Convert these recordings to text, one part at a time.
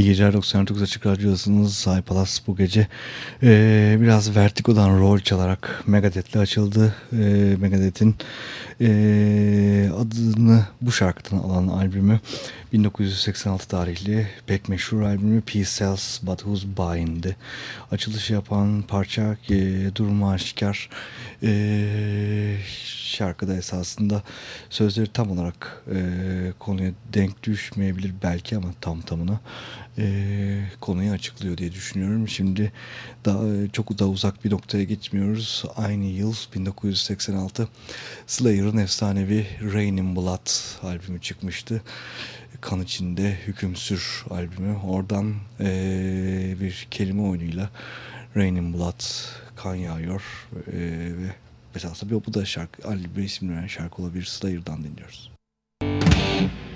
İyi geceler 99 Açık Radyo'dasınız. Sahip Palas bu gece e, biraz Vertigo'dan rol çalarak Megadeth'le açıldı. E, Megadeth'in e, adını bu şarkıdan alan albümü 1986 tarihli pek meşhur albümü Peace Sells But Who's Buying'di. Açılış yapan parça e, durumu aşikar e, şarkıda esasında sözleri tam olarak e, konuya denk düşmeyebilir belki ama tam tamına e, konuyu açıklıyor diye düşünüyorum. Şimdi daha çok da uzak bir noktaya gitmiyoruz. Aynı yıl 1986 Slayer'ın efsanevi Rain in Blood albümü çıkmıştı. Kan içinde hükümsür albümü. Oradan e, bir kelime oyunuyla Rain in Blood kan yağıyor e, ve mesela bu da şarkı albüme isim veren şarkı olabilir Slayer'dan dinliyoruz. Reaching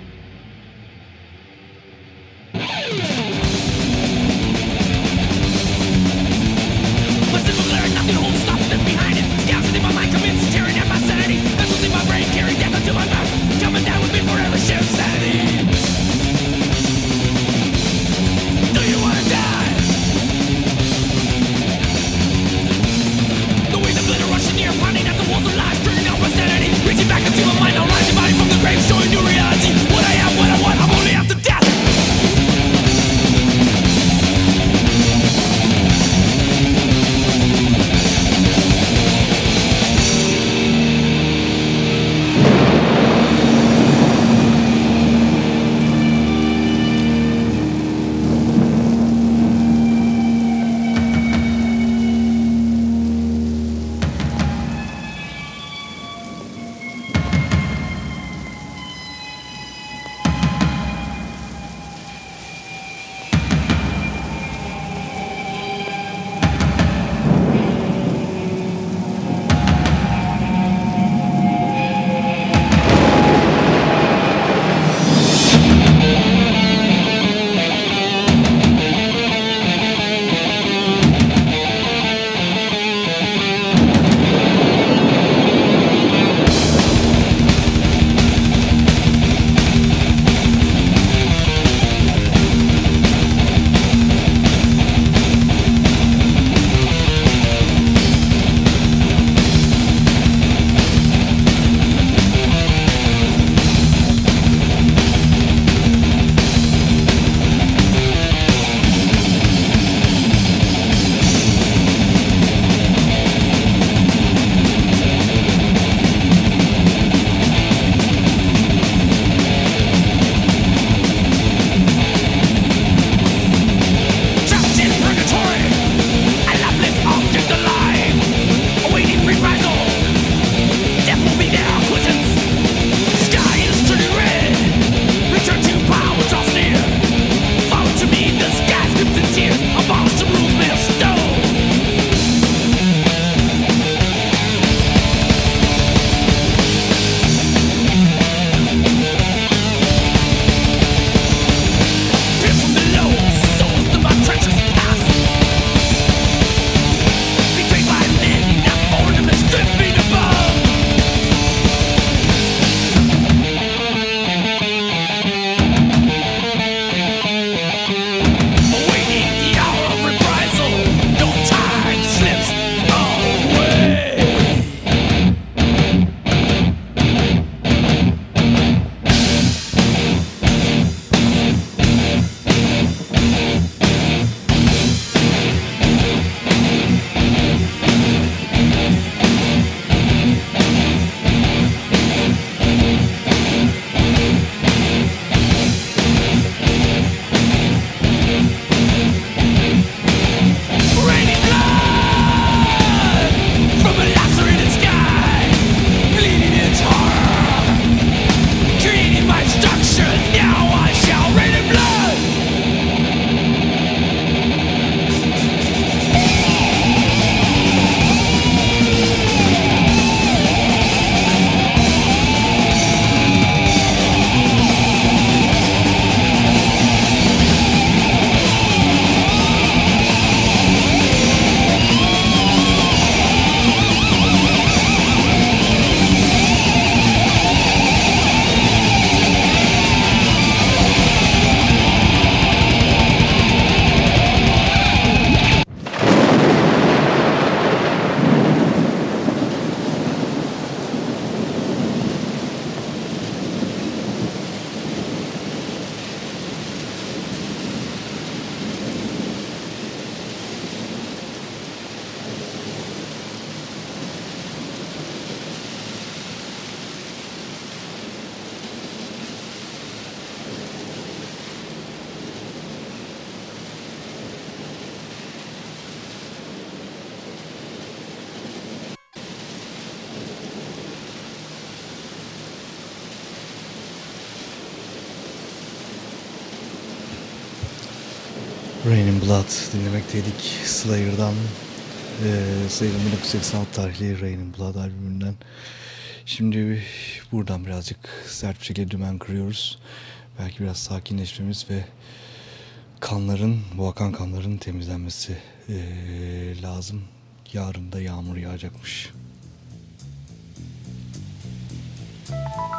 Rain in Blood dinlemekteydik. Slayer'dan e, Slayer'ın 1986 tarihli Rain in Blood albümünden. Şimdi buradan birazcık sert bir şekilde dümen kırıyoruz. Belki biraz sakinleşmemiz ve kanların bu akan kanların temizlenmesi e, lazım. Yarın da yağmur yağacakmış. Riders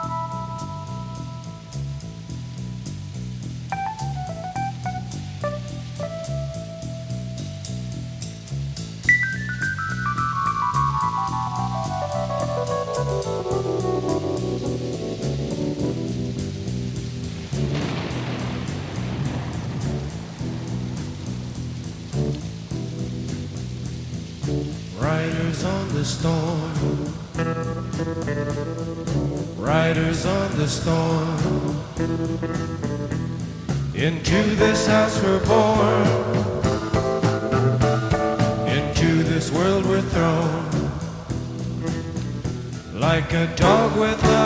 the storm. Into this house we're born. Into this world we're thrown. Like a dog without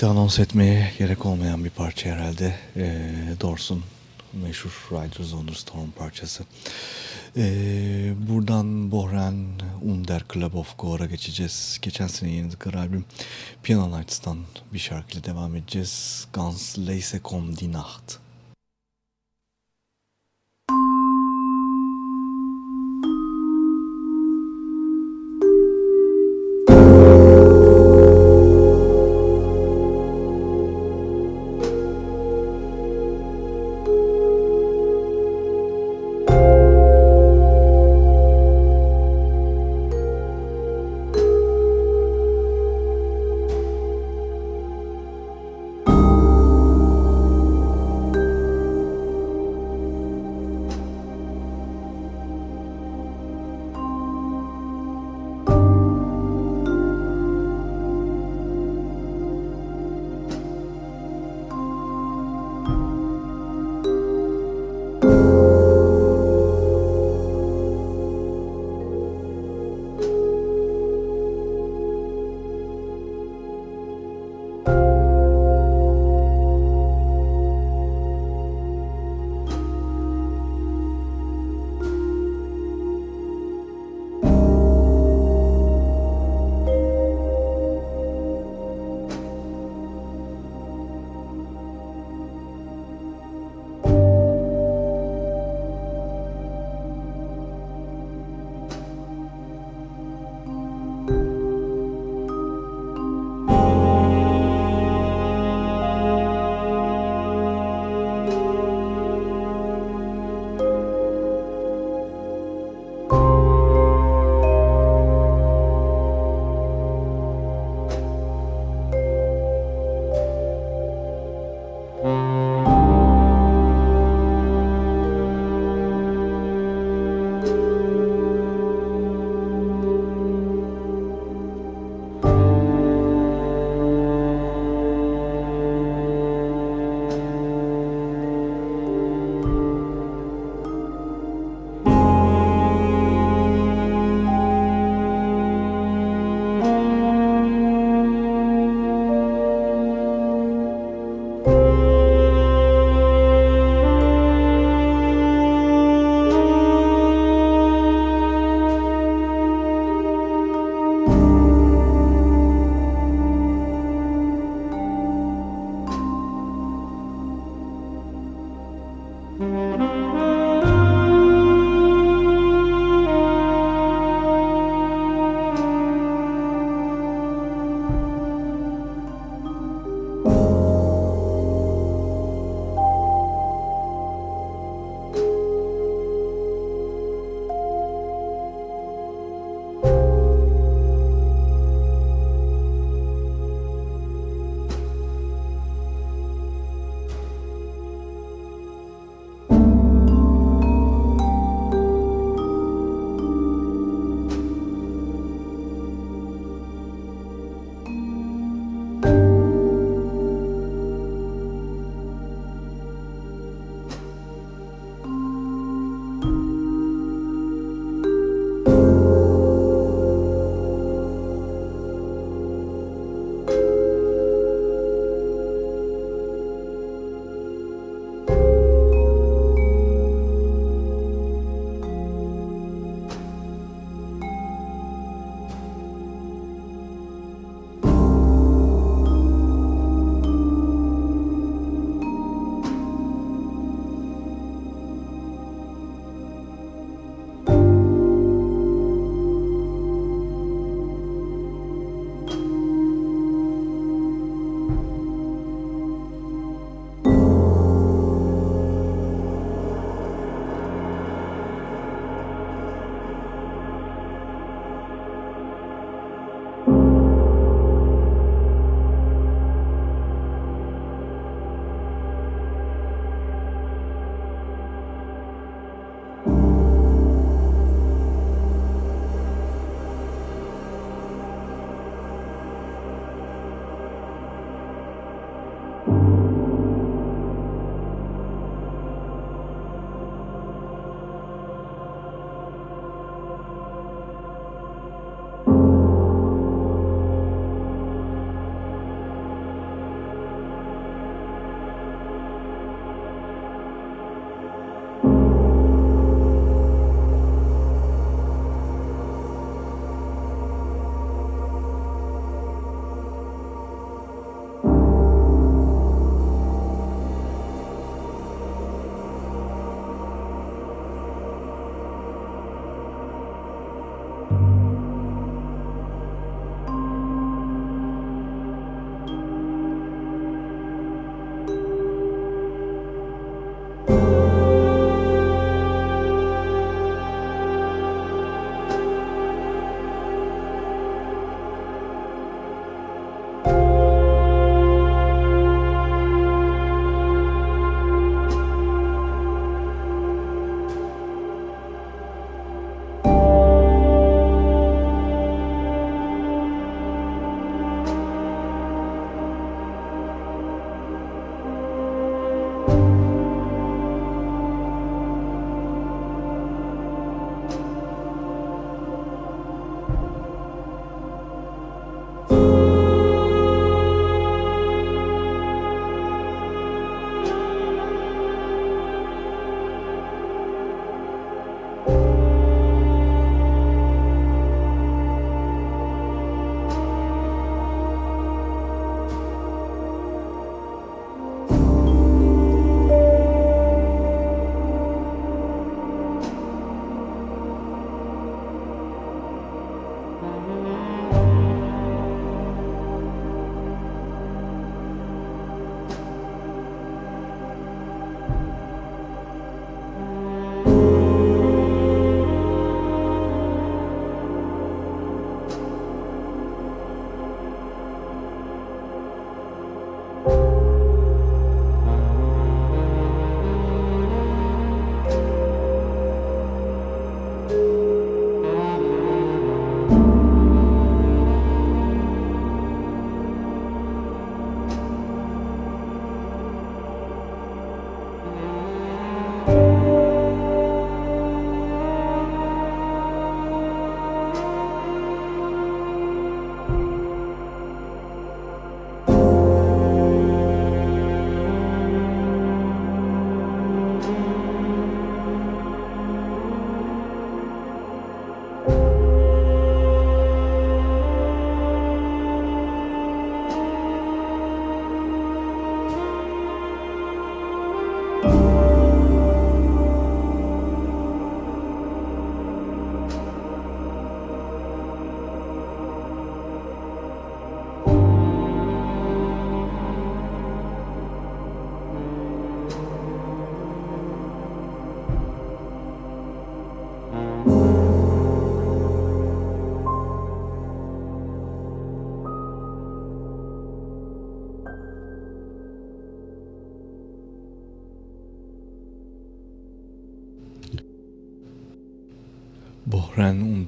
De anons etmeye gerek olmayan bir parça herhalde. Ee, Doors'un meşhur Riders on the Storm parçası. Ee, buradan Bohren Under Club of Gore'a geçeceğiz. Geçen sene yayınladıkları albüm Piano Nights'tan bir şarkıyla devam edeceğiz. Ganz leise kom die Nacht.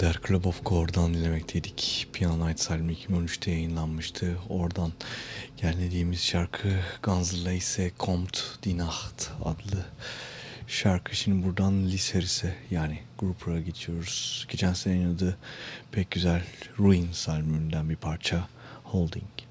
Der Club of Gore'dan dinlemekteydik. Piano Nights albümü 2013'te yayınlanmıştı. Oradan geldiğimiz şarkı Guns ise Comte die Nacht adlı şarkı. Şimdi buradan Liseris'e yani Grouper'a geçiyoruz. Geçen sene yayınladığı pek güzel Ruins albümünden bir parça Holding.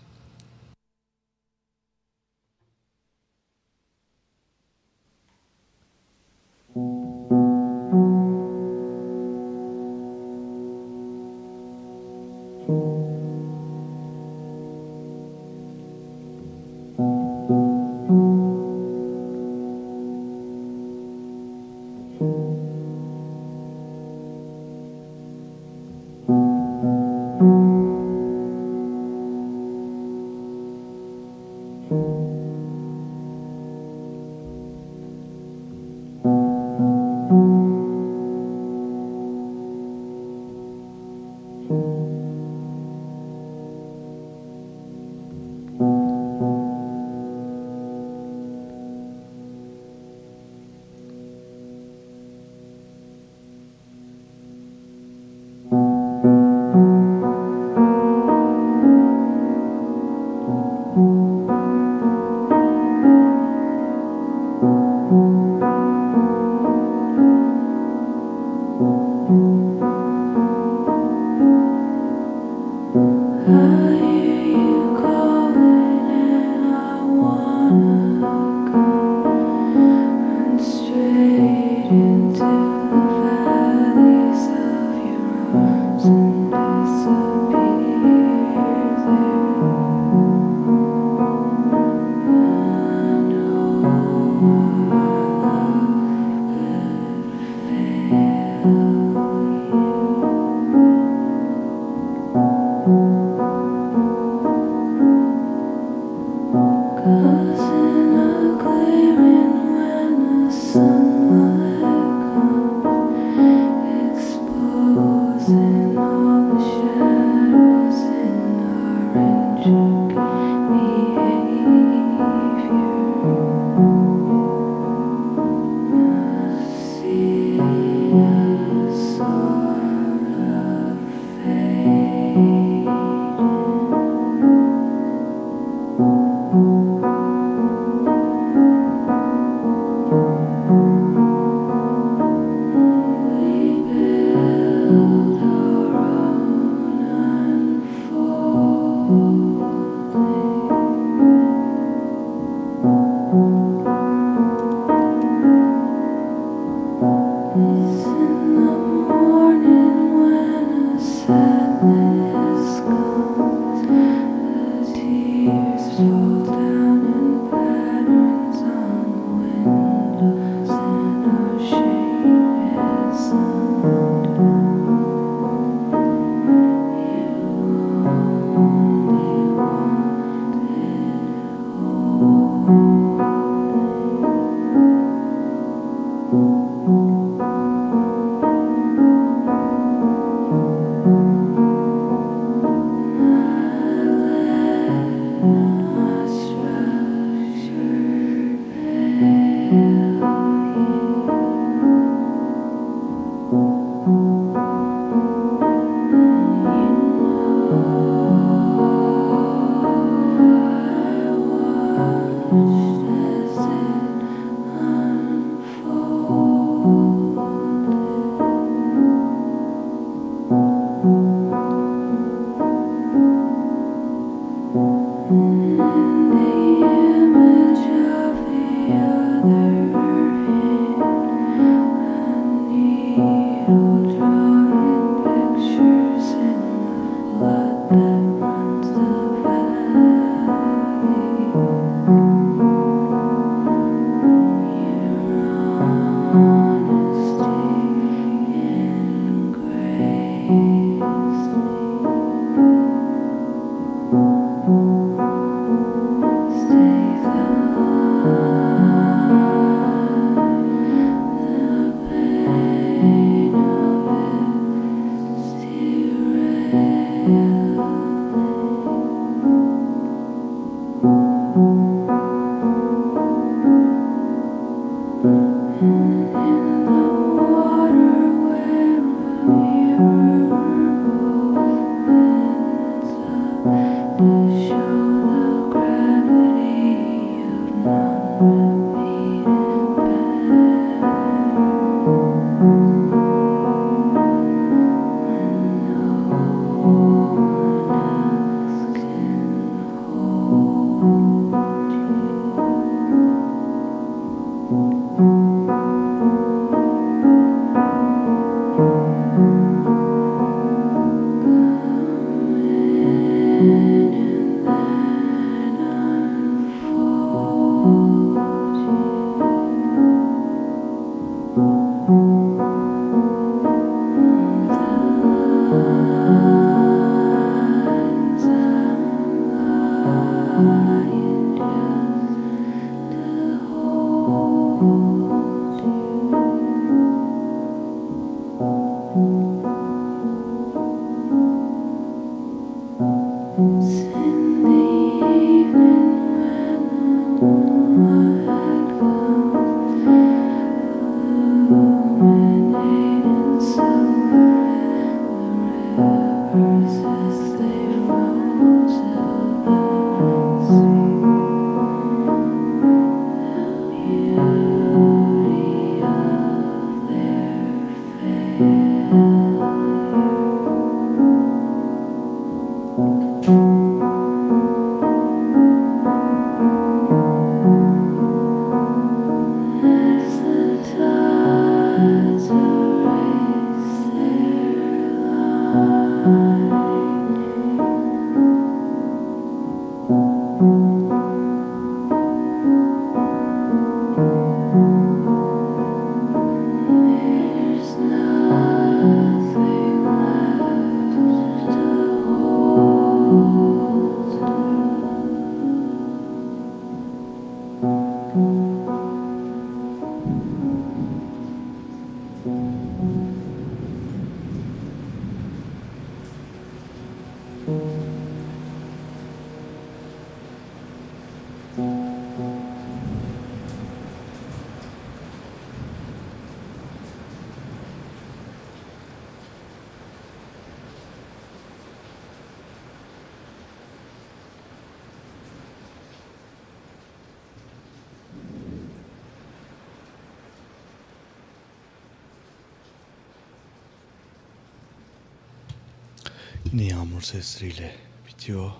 Yağmur sesleriyle bitiyor.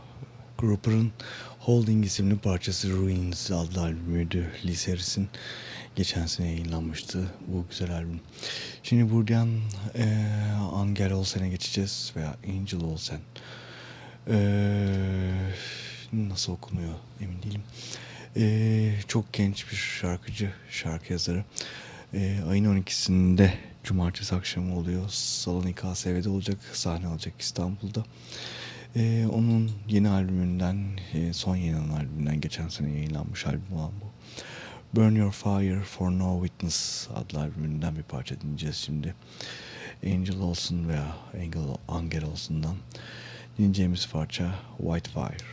Grouper'ın Holding isimli parçası Ruins adlı albümüydü. Lee Harris'in geçen sene yayınlanmıştı bu güzel albüm. Şimdi buradan e, Angel Olsen'e geçeceğiz veya Angel Olsen. E, nasıl okunuyor emin değilim. E, çok genç bir şarkıcı, şarkı yazarı. E, ayın 12'sinde cumartesi akşamı oluyor. Salon KSV'de olacak, sahne alacak İstanbul'da. Ee, onun yeni albümünden, e, son yayınlanan albümünden geçen sene yayınlanmış albüm olan bu. Burn Your Fire for No Witness adlı albümünden bir parça dinleyeceğiz şimdi. Angel olsun veya Angel, Angel olsundan dinleyeceğimiz parça White Fire.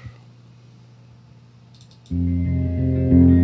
Müzik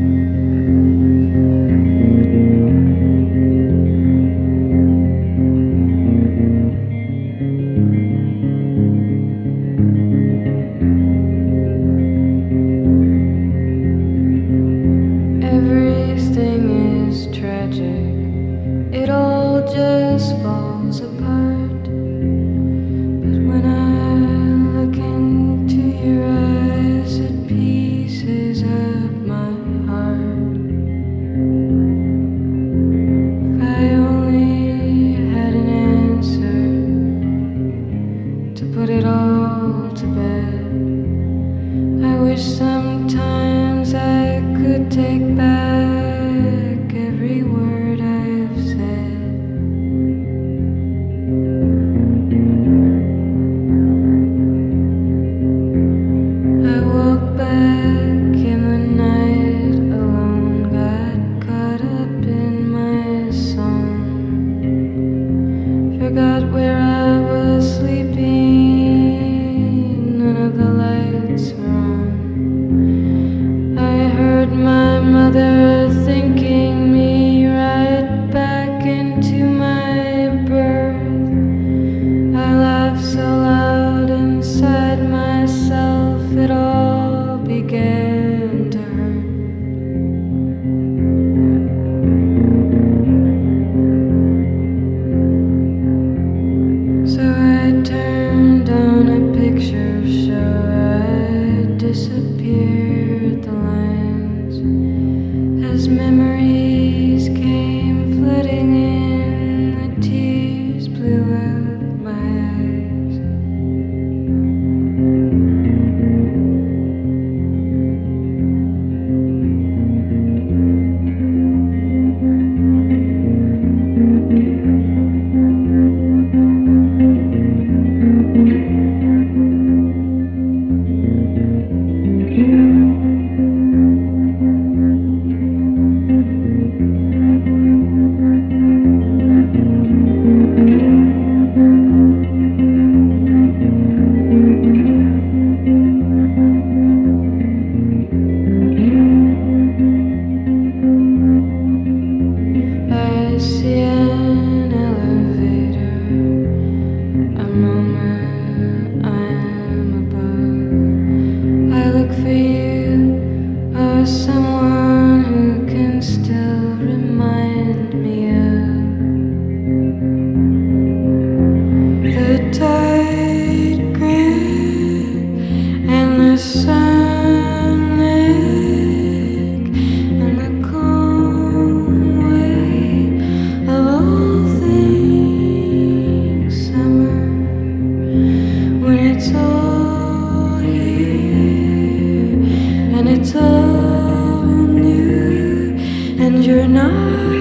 and you're not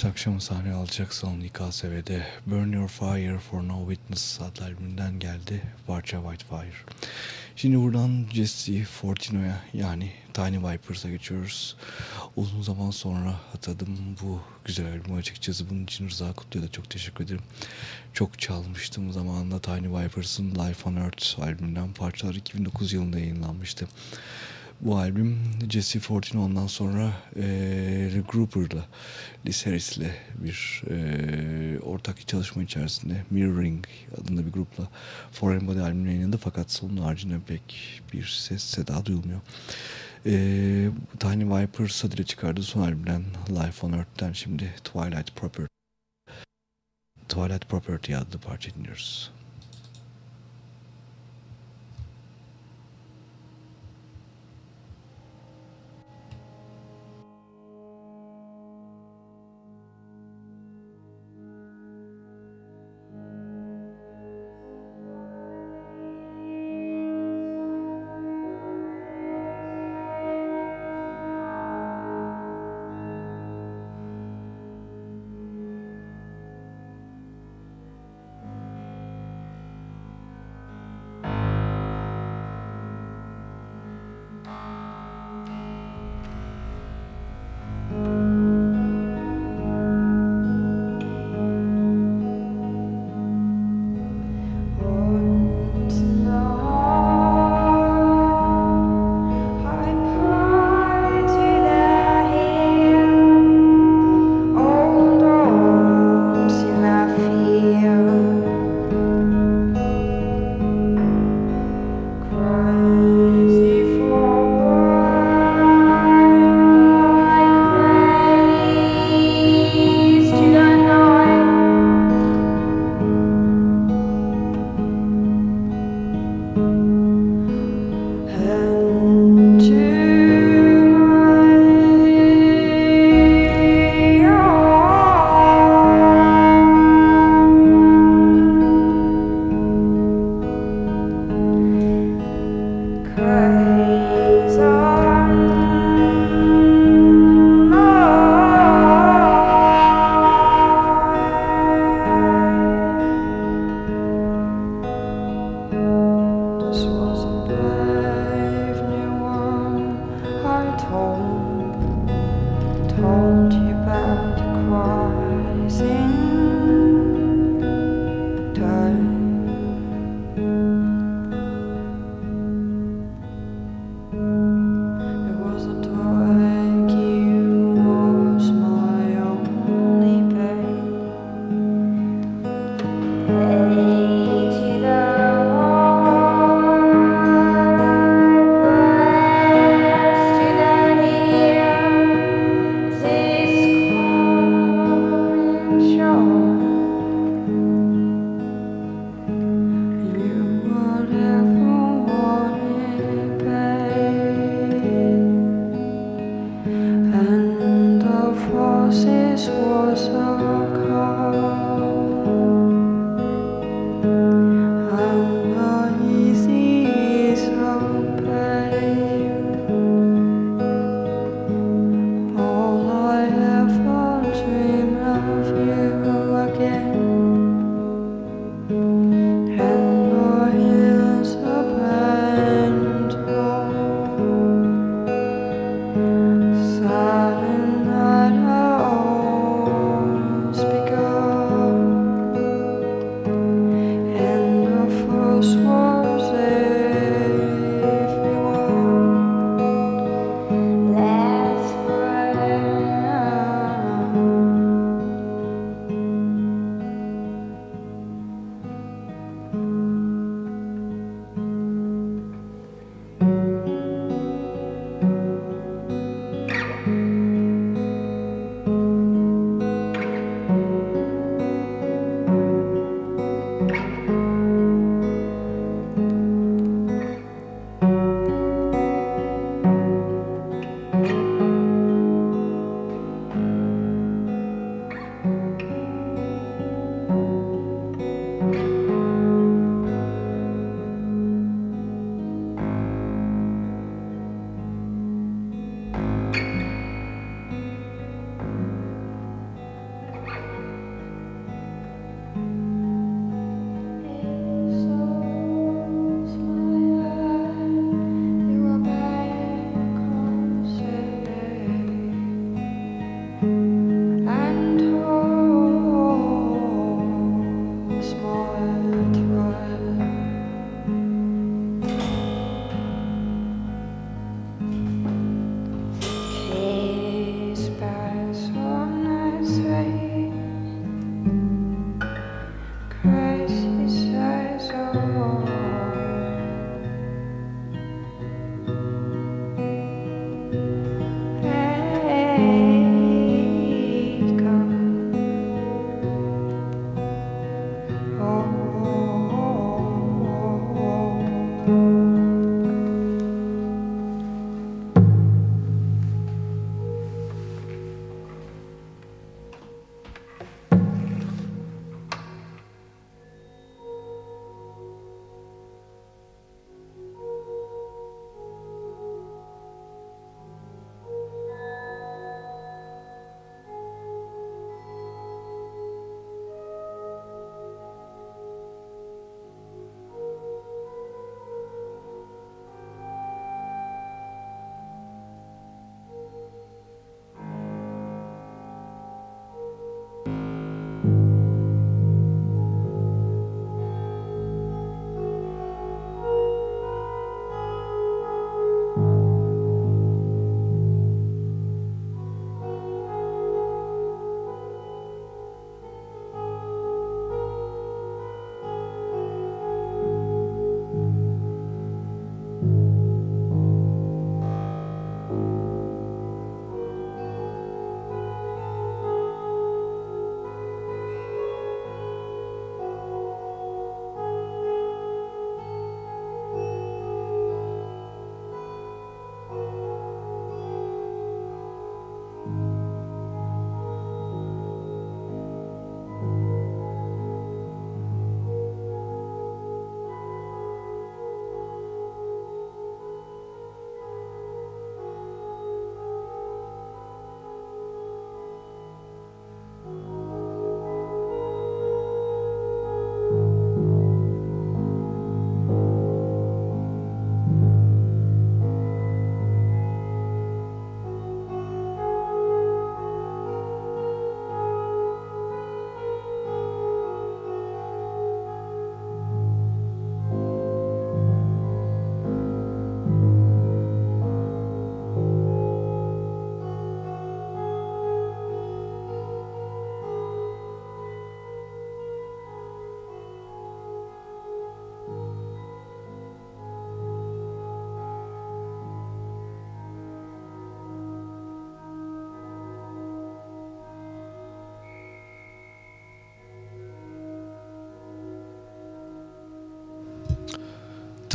Cumartesi akşamı sahne alacak son İKSV'de Burn Your Fire for No Witness adlı albümünden geldi parça Whitefire. Şimdi buradan Jesse Fortino'ya yani Tiny Vipers'a geçiyoruz. Uzun zaman sonra hatırladım bu güzel albümü açıkçası. Bunun için Rıza Kutlu'ya da çok teşekkür ederim. Çok çalmıştım zamanında Tiny Vipers'ın Life on Earth albümünden parçalar 2009 yılında yayınlanmıştı. Bu albüm Jesse Fortino ondan sonra e, Regrouper'la, Liz Harris'le bir e, ortak çalışma içerisinde Mirroring adında bir grupla Foreign Body albümünü yayınladı fakat onun haricinde pek bir ses seda duyulmuyor. E, Tiny Viper Sadire çıkardığı son albümden Life on Earth'ten şimdi Twilight Property Twilight Property adlı parça dinliyoruz.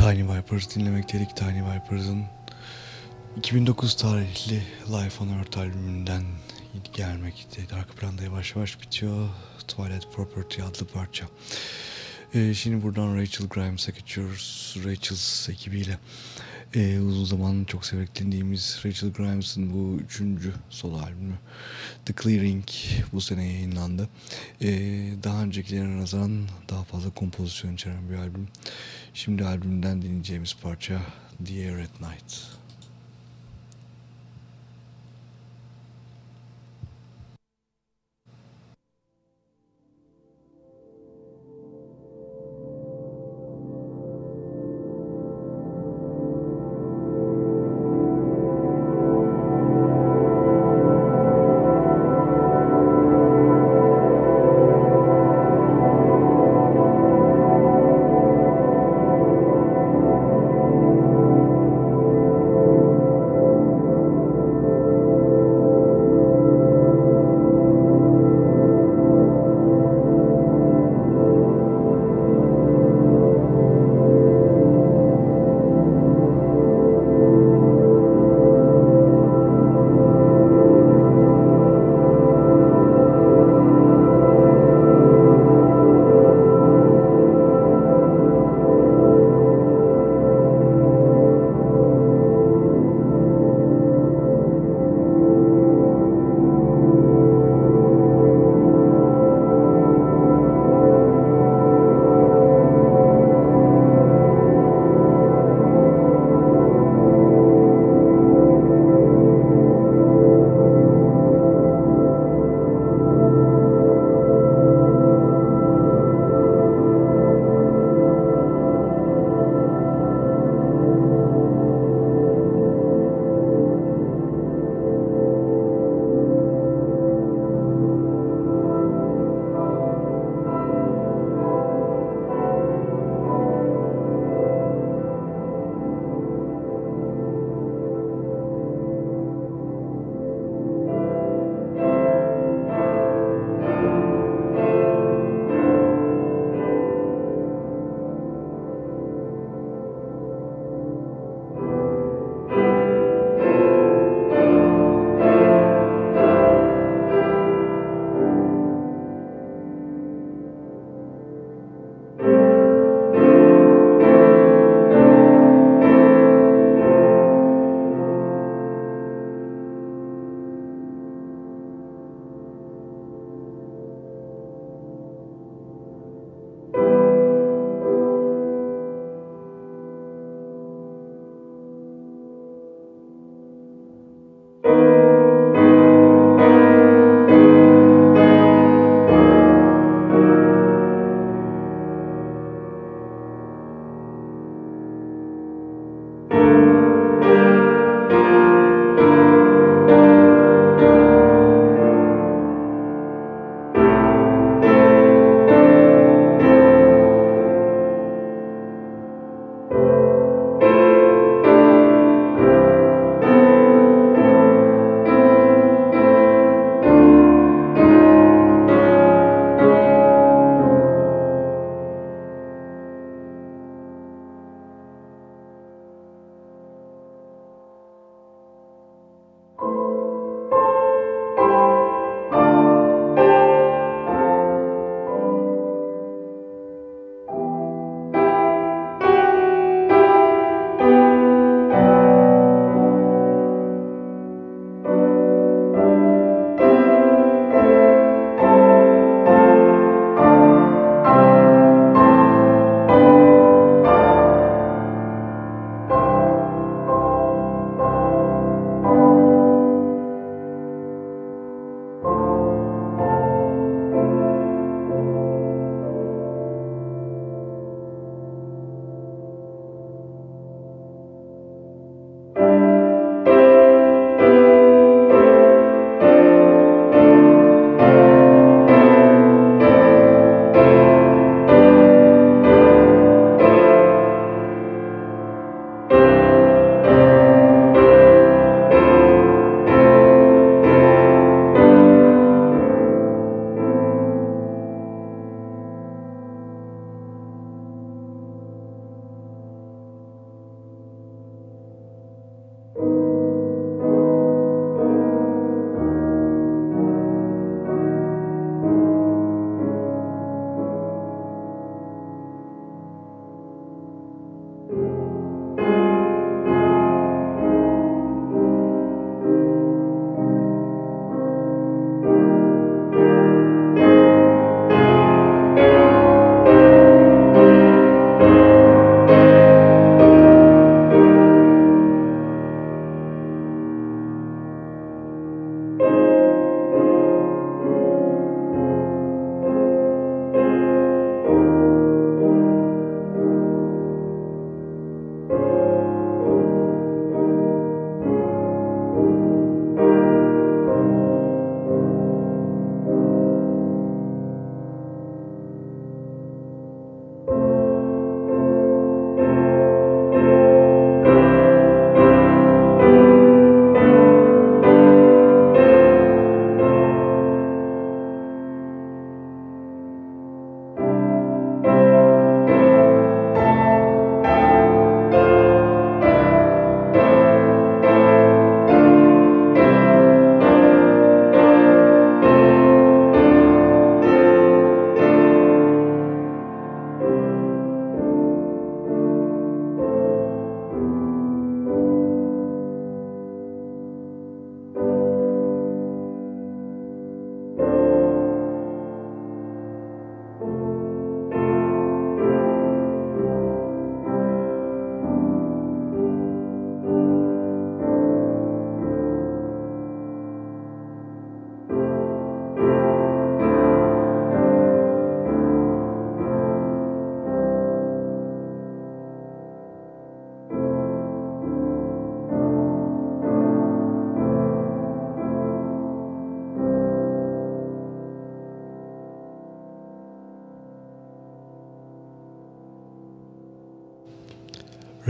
Tiny Vipers dinlemekteydik. Tiny Vipers'ın 2009 tarihli Life on Earth albümünden gelmekteydi. Arka planda yavaş yavaş bitiyor. Twilight Property adlı parça. Ee, şimdi buradan Rachel Grimes'a geçiyoruz. Rachel's ekibiyle. Ee, uzun zaman çok severek dinlediğimiz Rachel Grimes'ın bu üçüncü solo albümü The Clearing bu sene yayınlandı. Ee, daha öncekilerine nazaran daha fazla kompozisyon içeren bir albüm. Şimdi albümden dinleyeceğimiz parça The Air at Night.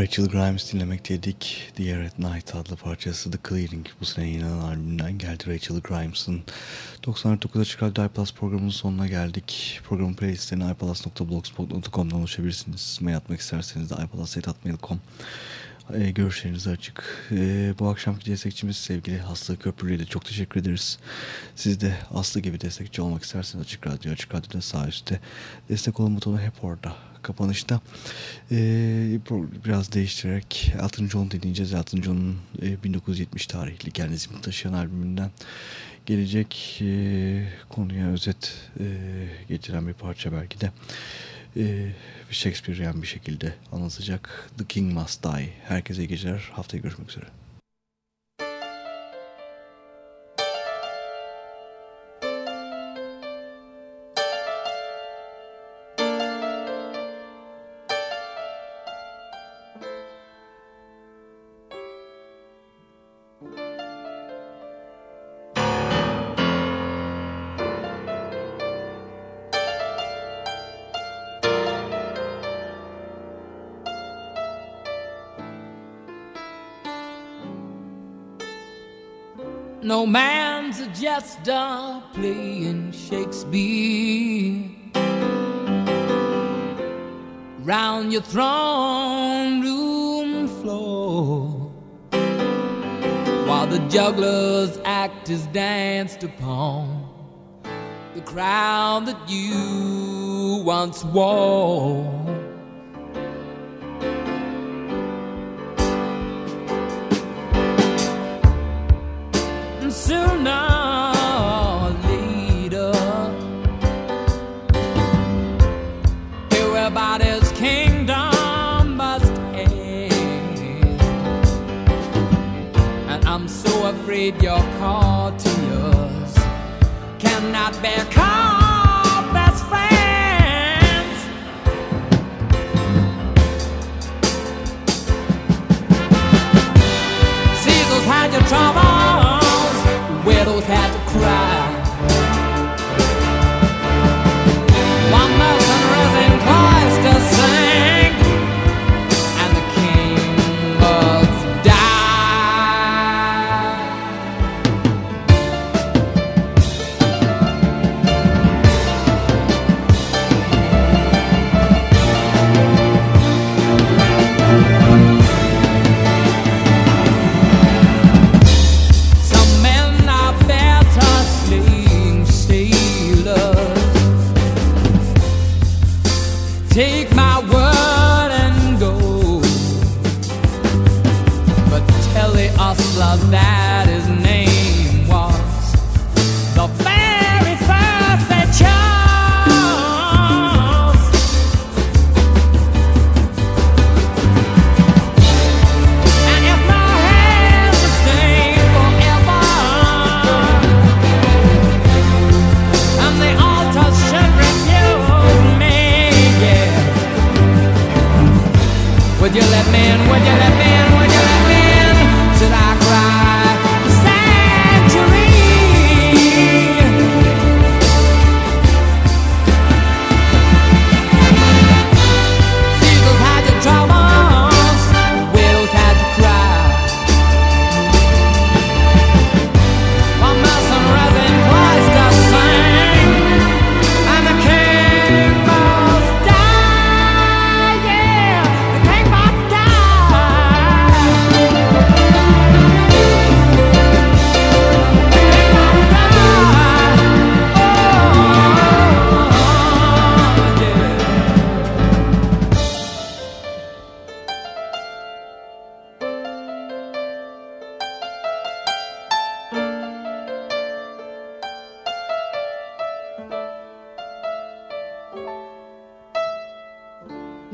Rachel Grimes dinlemekteydik. The Air at Night adlı parçası The Clearing bu sene yayınlanan albümünden geldi Rachel Grimes'ın. 99'a çıkan iPlus programının sonuna geldik. Programın playlistlerine iPlus.blogspot.com'dan ulaşabilirsiniz. Mail atmak isterseniz de iPlus.mail.com e, görüşleriniz açık. E, bu akşamki destekçimiz sevgili Aslı Köprülü'ye de çok teşekkür ederiz. Siz de Aslı gibi destekçi olmak isterseniz Açık Radyo, Açık Radyo'da sağ üstte destek olun butonu hep orada kapanışta e, biraz değiştirerek Elton John dinleyeceğiz. Elton John'un e, 1970 tarihli Gelnizmi taşıyan albümünden gelecek e, konuya özet e, getiren bir parça belki de e, Shakespearean bir şekilde anlatacak The King Must Die. Herkese geceler. Haftaya görüşmek üzere. Jester playing Shakespeare round your throne room floor while the juggler's act is danced upon the crown that you once wore. back.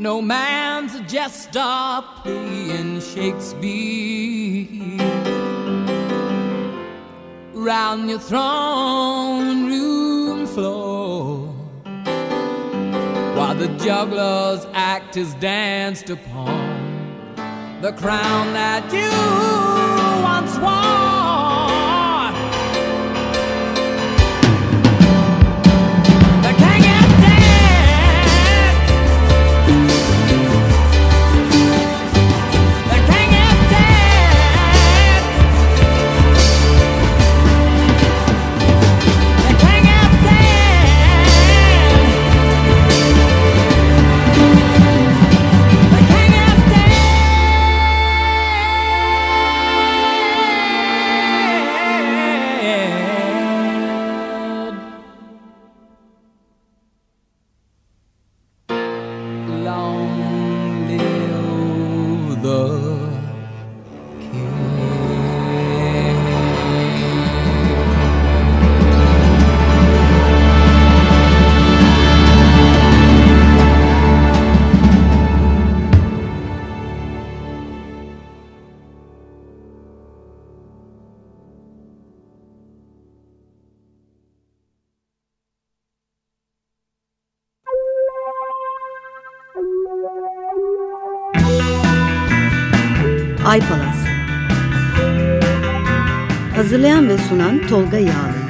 No man's a jester playing Shakespeare round your throne room floor while the juggler's act is danced upon the crown that you once wore. Tolga Yağlı